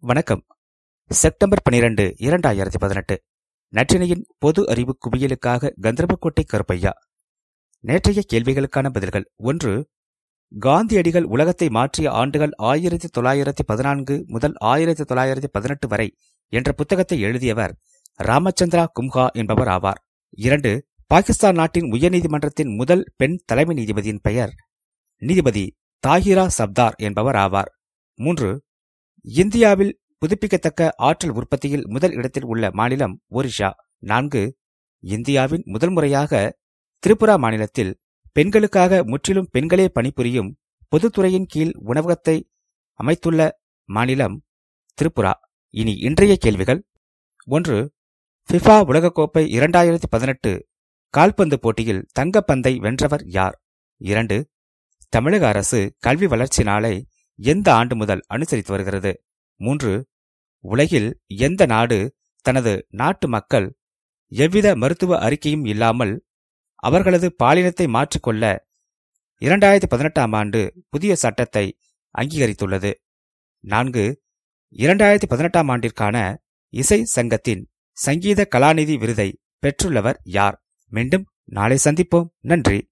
வணக்கம். செப்டம்பர் பனிரெண்டு இரண்டாயிரத்தி பதினெட்டு. நற்றினையின் பொது அறிவு குவியலுக்காக கந்தர்போட்டை கருப்பையா. நேற்றைய கேள்விகளுக்கான பதில்கள். ஒன்று காந்தியடிகள் உலகத்தை மாற்றிய ஆண்டுகள் ஆயிரத்தி தொள்ளாயிரத்தி பதினான்கு முதல் ஆயிரத்தி தொள்ளாயிரத்தி பதினெட்டு வரை என்ற புத்தகத்தை எழுதியவர் ராமச்சந்திரா கும்ஹா என்பவர் ஆவார். இரண்டு பாகிஸ்தான் நாட்டின் உயர்நீதிமன்றத்தின் முதல் பெண் தலைமை நீதிபதியின் பெயர் நீதிபதி தாஹிரா சப்தார் என்பவர் ஆவார். மூன்று இந்தியாவில் புதுப்பிக்கத்தக்க ஆற்றல் உற்பத்தியில் முதல் இடத்தில் உள்ள மாநிலம் ஒரிஷா. நான்கு இந்தியாவின் முதல் முறையாக திரிபுரா மாநிலத்தில் பெண்களுக்காக முற்றிலும் பெண்களே பணிபுரியும் பொதுத்துறையின் கீழ் உணவகத்தை அமைத்துள்ள மாநிலம் திரிபுரா. இனி இன்றைய கேள்விகள். ஒன்று ஃபிஃபா உலகக்கோப்பை இரண்டாயிரத்தி பதினெட்டு கால்பந்து போட்டியில் தங்கப்பந்தை வென்றவர் யார்? இரண்டு தமிழக அரசு கல்வி வளர்ச்சி நாளை எந்த ஆண்டு முதல் அனுசரித்து வருகிறது? மூன்று. உலகில் எந்த நாடு தனது நாட்டு மக்கள் எவ்வித மருத்துவ அறிக்கையும் இல்லாமல் அவர்களது பாலினத்தை மாற்றிக்கொள்ள இரண்டாயிரத்தி பதினெட்டாம் ஆண்டு புதிய சட்டத்தை அங்கீகரித்துள்ளது? நான்கு. இரண்டாயிரத்தி பதினெட்டாம் ஆண்டிற்கான இசை சங்கத்தின் சங்கீத கலாநிதி விருதை பெற்றுள்ளவர் யார்? மீண்டும் நாளை சந்திப்போம். நன்றி.